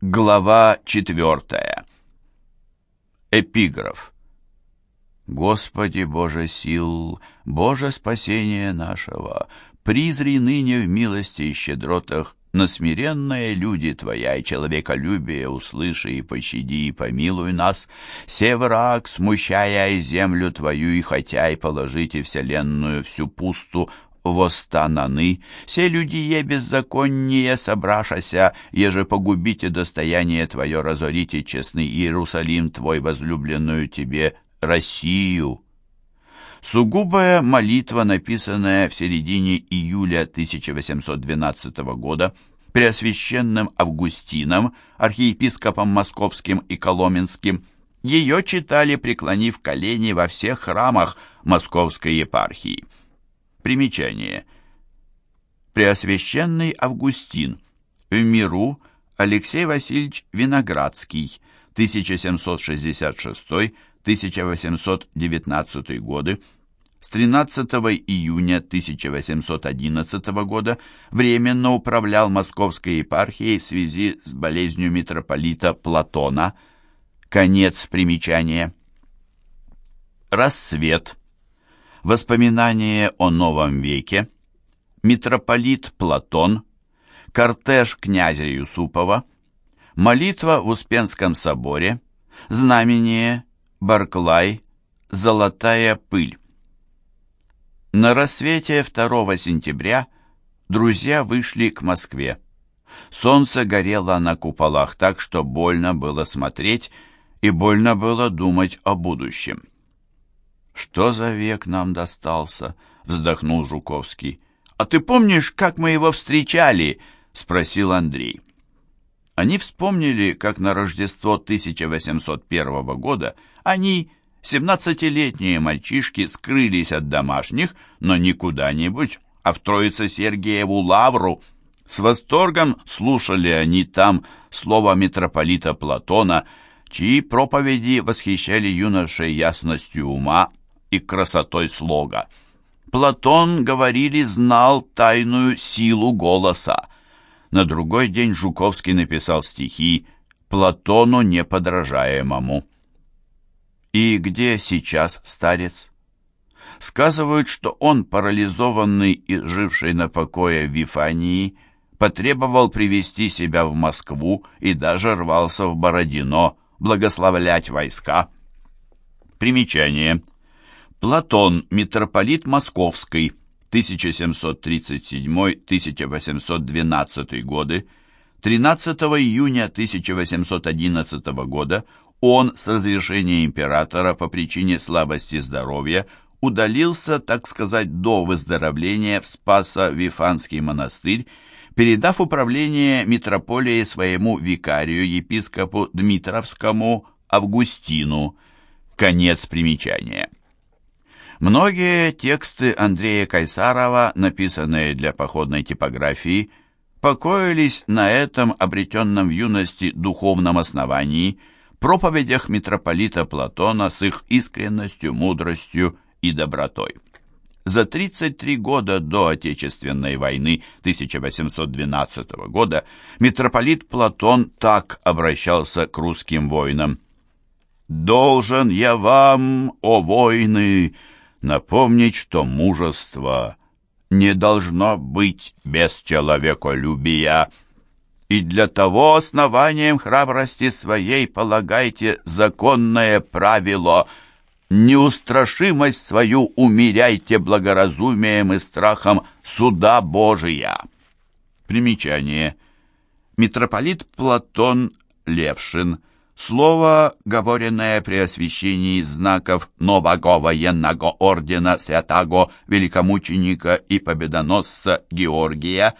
Глава четвертая. Эпиграф. Господи Боже сил, Боже спасения нашего, призри ныне в милости и щедротах на смиренные люди Твоя и человеколюбие услыши и пощади и помилуй нас, се враг, смущая и землю Твою, и хотя и положите вселенную всю пусту восстананы, все людие беззаконнее собрашася, еже погубите достояние Твое, разорите честный Иерусалим Твой, возлюбленную Тебе, Россию». Сугубая молитва, написанная в середине июля 1812 года Преосвященным Августином, архиепископом Московским и Коломенским, ее читали, преклонив колени во всех храмах Московской епархии. Примечание. Преосвященный Августин. В миру Алексей Васильевич Виноградский. 1766-1819 годы. С 13 июня 1811 года временно управлял Московской епархией в связи с болезнью митрополита Платона. Конец примечания. Рассвет. Воспоминания о новом веке, митрополит Платон, кортеж князя Юсупова, молитва в Успенском соборе, знамение, Барклай, золотая пыль. На рассвете 2 сентября друзья вышли к Москве. Солнце горело на куполах так, что больно было смотреть и больно было думать о будущем. «Что за век нам достался?» — вздохнул Жуковский. «А ты помнишь, как мы его встречали?» — спросил Андрей. Они вспомнили, как на Рождество 1801 года они, семнадцатилетние мальчишки, скрылись от домашних, но не куда-нибудь, а в Троице-Сергиеву лавру. С восторгом слушали они там слово митрополита Платона, чьи проповеди восхищали юношей ясностью ума и красотой слога. Платон, говорили, знал тайную силу голоса. На другой день Жуковский написал стихи Платону неподражаемому. И где сейчас старец? Сказывают, что он, парализованный и живший на покое в Вифании, потребовал привести себя в Москву и даже рвался в Бородино благословлять войска. Примечание – Платон, митрополит Московский, 1737-1812 годы, 13 июня 1811 года он с разрешения императора по причине слабости здоровья удалился, так сказать, до выздоровления в Спасо-Вифанский монастырь, передав управление митрополией своему викарию, епископу Дмитровскому Августину. Конец примечания. Многие тексты Андрея Кайсарова, написанные для походной типографии, покоились на этом обретенном в юности духовном основании, проповедях митрополита Платона с их искренностью, мудростью и добротой. За 33 года до Отечественной войны 1812 года митрополит Платон так обращался к русским воинам. «Должен я вам, о войны, напомнить, что мужество не должно быть без человеколюбия. И для того основанием храбрости своей полагайте законное правило «Неустрашимость свою умеряйте благоразумием и страхом суда Божия». Примечание. Митрополит Платон Левшин – Слово, говоренное при освящении знаков нового военного ордена святаго великомученика и победоносца Георгия,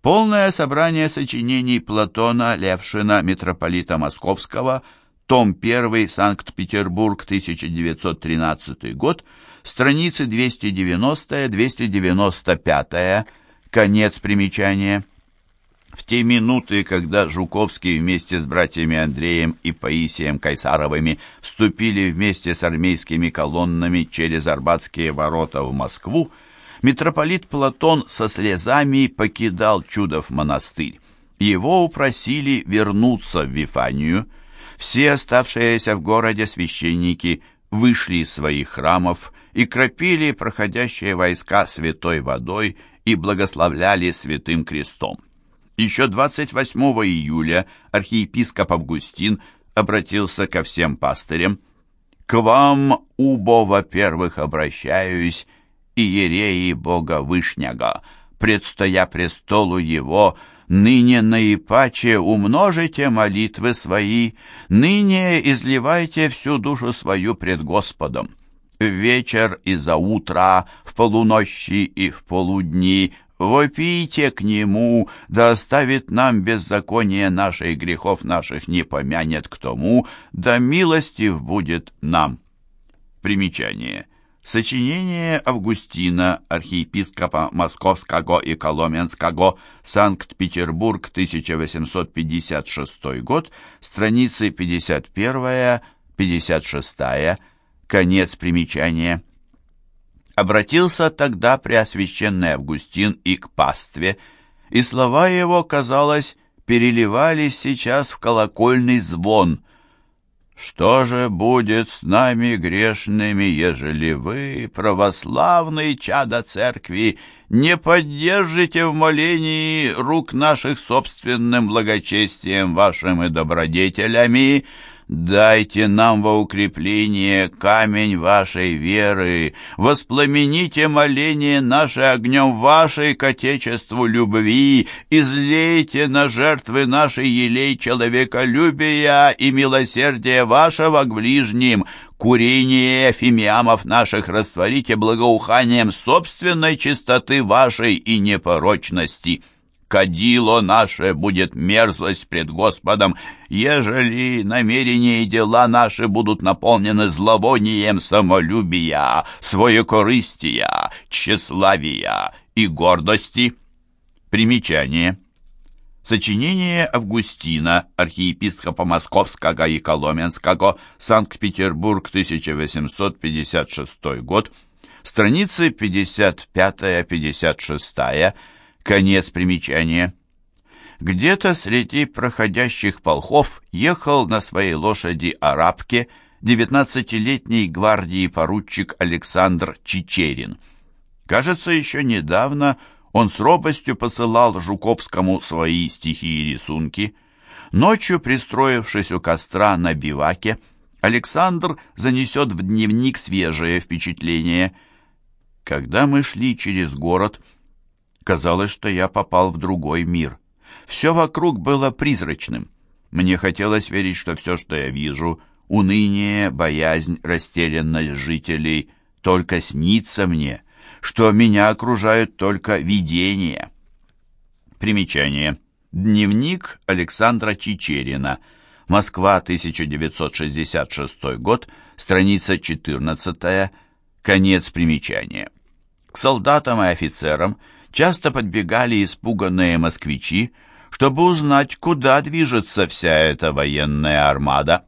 полное собрание сочинений Платона Левшина, митрополита Московского, том 1, Санкт-Петербург, 1913 год, страницы 290-295, конец примечания. В те минуты, когда Жуковский вместе с братьями Андреем и Паисием Кайсаровыми вступили вместе с армейскими колоннами через Арбатские ворота в Москву, митрополит Платон со слезами покидал Чудов монастырь. его упросили вернуться в Вифанию. Все оставшиеся в городе священники вышли из своих храмов и кропили проходящие войска святой водой и благословляли святым крестом. Еще 28 июля архиепископ Августин обратился ко всем пастырям. «К вам, убо, во-первых, обращаюсь, иереи Бога Вышняга, предстоя престолу Его, ныне наипаче умножите молитвы свои, ныне изливайте всю душу свою пред Господом. В вечер и за утро, в полунощи и в полудни Вопите к Нему, да оставит нам беззаконие наших грехов наших не помянет к тому, да милостив будет нам. Примечание. Сочинение Августина, архиепископа Московского и Коломенского, Санкт-Петербург, 1856 год, страницы 51-56, конец примечания. Обратился тогда Преосвященный Августин и к пастве, и слова его, казалось, переливались сейчас в колокольный звон – что же будет с нами грешными, ежели вы, православные чада церкви, не поддержите в молении рук наших собственным благочестием вашим и добродетелями, Дайте нам во укрепление камень вашей веры, воспламените моление наше огнем вашей к Отечеству любви, излейте на жертвы нашей елей человеколюбия и милосердия вашего к ближним, курение фимиамов наших растворите благоуханием собственной чистоты вашей и непорочности» кадило наше будет мерзость пред Господом, ежели намерения и дела наши будут наполнены зловонием самолюбия, своекорыстия, тщеславия и гордости. Примечание. Сочинение Августина, архиепископа Московского и Коломенского, Санкт-Петербург, 1856 год, страницы 55-56, Конец примечания. Где-то среди проходящих полков ехал на своей лошади арабке девятнадцатилетний гвардии поручик Александр Чичерин. Кажется, еще недавно он с робостью посылал Жуковскому свои стихи и рисунки. Ночью, пристроившись у костра на биваке, Александр занесет в дневник свежее впечатление. Когда мы шли через город, Казалось, что я попал в другой мир. Все вокруг было призрачным. Мне хотелось верить, что все, что я вижу, уныние, боязнь, растерянность жителей, только снится мне, что меня окружают только видения. Примечание. Дневник Александра Чичерина. Москва, 1966 год, страница 14, конец примечания. К солдатам и офицерам – часто подбегали испуганные москвичи, чтобы узнать, куда движется вся эта военная армада.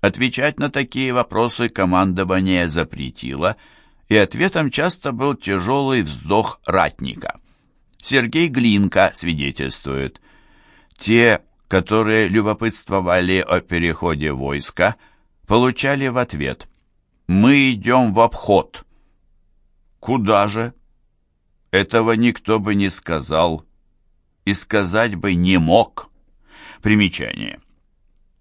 Отвечать на такие вопросы командование запретило, и ответом часто был тяжелый вздох ратника. Сергей Глинка свидетельствует. Те, которые любопытствовали о переходе войска, получали в ответ «Мы идем в обход». «Куда же?» Этого никто бы не сказал и сказать бы не мог. Примечание.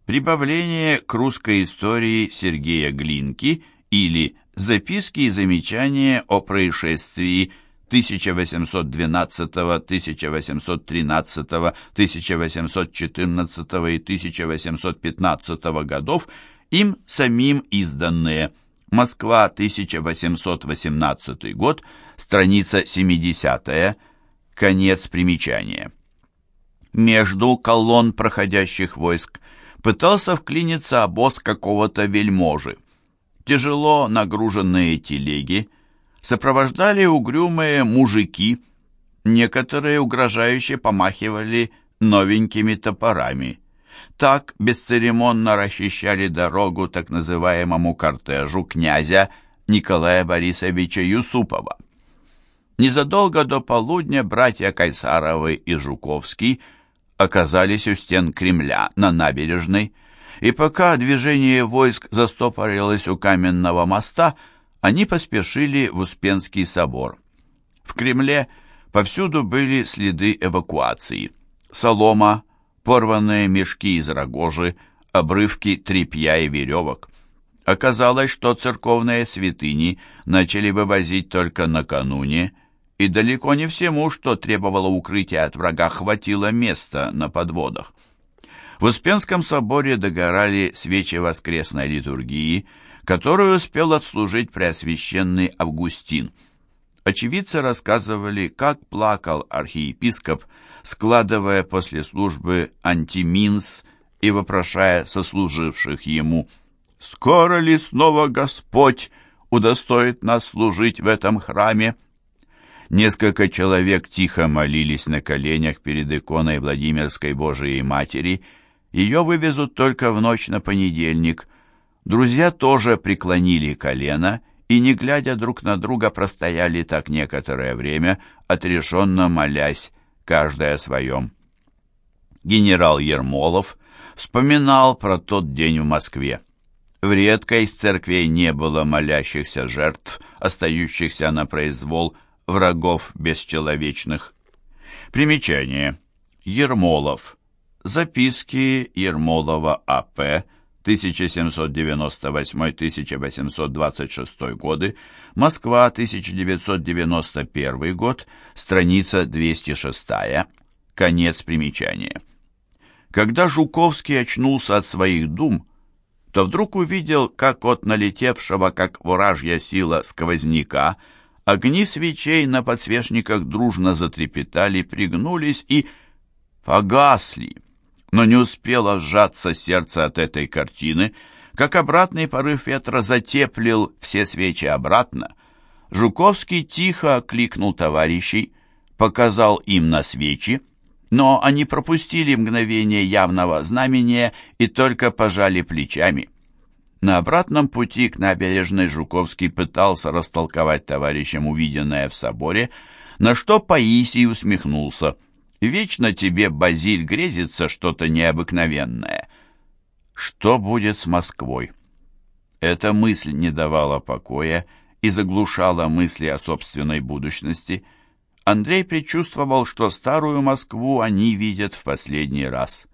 Прибавление к русской истории Сергея Глинки или «Записки и замечания о происшествии 1812, 1813, 1814 и 1815 годов, им самим изданные. Москва, 1818 год, страница 70 конец примечания. Между колонн проходящих войск пытался вклиниться обоз какого-то вельможи. Тяжело нагруженные телеги сопровождали угрюмые мужики, некоторые угрожающе помахивали новенькими топорами. Так бесцеремонно расчищали дорогу так называемому кортежу князя Николая Борисовича Юсупова. Незадолго до полудня братья Кайсаровы и Жуковский оказались у стен Кремля на набережной, и пока движение войск застопорилось у каменного моста, они поспешили в Успенский собор. В Кремле повсюду были следы эвакуации. Солома, порванные мешки из рогожи, обрывки тряпья и веревок. Оказалось, что церковные святыни начали вывозить только накануне, и далеко не всему, что требовало укрытия от врага, хватило места на подводах. В Успенском соборе догорали свечи воскресной литургии, которую успел отслужить Преосвященный Августин. Очевидцы рассказывали, как плакал архиепископ, складывая после службы антиминс и вопрошая сослуживших ему «Скоро ли снова Господь удостоит нас служить в этом храме?» Несколько человек тихо молились на коленях перед иконой Владимирской Божией Матери. Ее вывезут только в ночь на понедельник. Друзья тоже преклонили колено и, не глядя друг на друга, простояли так некоторое время, отрешенно молясь, каждый о своем. Генерал Ермолов вспоминал про тот день в Москве. В редкой из церквей не было молящихся жертв, остающихся на произвол врагов бесчеловечных. Примечание. Ермолов. Записки Ермолова А.П. 1798-1826 годы, Москва, 1991 год, страница 206, конец примечания. Когда Жуковский очнулся от своих дум, то вдруг увидел, как от налетевшего, как вражья сила сквозняка, Огни свечей на подсвечниках дружно затрепетали, пригнулись и погасли. Но не успело сжаться сердце от этой картины, как обратный порыв ветра затеплил все свечи обратно. Жуковский тихо окликнул товарищей, показал им на свечи, но они пропустили мгновение явного знамения и только пожали плечами. На обратном пути к набережной Жуковский пытался растолковать товарищам увиденное в соборе, на что Паисий усмехнулся. «Вечно тебе, Базиль, грезится что-то необыкновенное». Что будет с Москвой? Эта мысль не давала покоя и заглушала мысли о собственной будущности. Андрей предчувствовал, что старую Москву они видят в последний раз.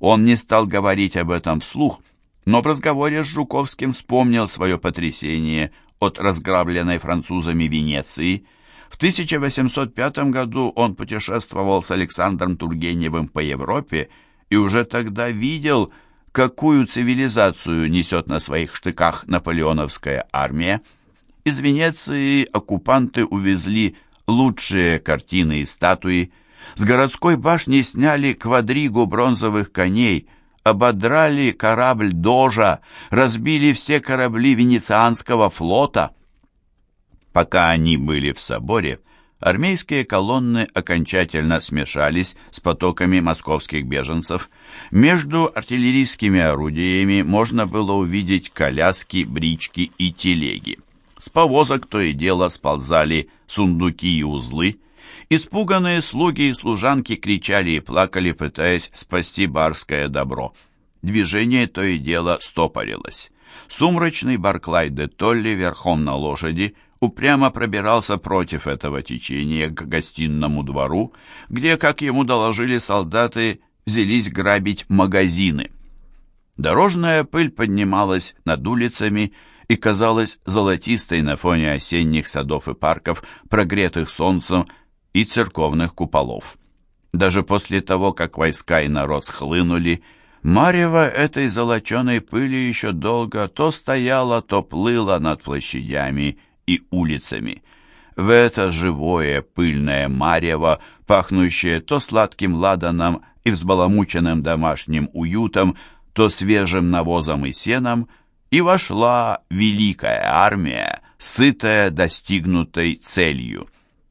Он не стал говорить об этом вслух, но в разговоре с Жуковским вспомнил свое потрясение от разграбленной французами Венеции. В 1805 году он путешествовал с Александром Тургеневым по Европе и уже тогда видел, какую цивилизацию несет на своих штыках наполеоновская армия. Из Венеции оккупанты увезли лучшие картины и статуи. С городской башни сняли квадригу бронзовых коней – ободрали корабль Дожа, разбили все корабли Венецианского флота. Пока они были в соборе, армейские колонны окончательно смешались с потоками московских беженцев. Между артиллерийскими орудиями можно было увидеть коляски, брички и телеги. С повозок то и дело сползали сундуки и узлы, Испуганные слуги и служанки кричали и плакали, пытаясь спасти барское добро. Движение то и дело стопорилось. Сумрачный Барклай де Толли верхом на лошади упрямо пробирался против этого течения к гостинному двору, где, как ему доложили солдаты, взялись грабить магазины. Дорожная пыль поднималась над улицами и казалась золотистой на фоне осенних садов и парков, прогретых солнцем и церковных куполов. Даже после того, как войска и народ схлынули, Марево этой золоченой пыли еще долго то стояло, то плыло над площадями и улицами. В это живое пыльное марево, пахнущее то сладким ладаном и взбаламученным домашним уютом, то свежим навозом и сеном, и вошла великая армия, сытая достигнутой целью.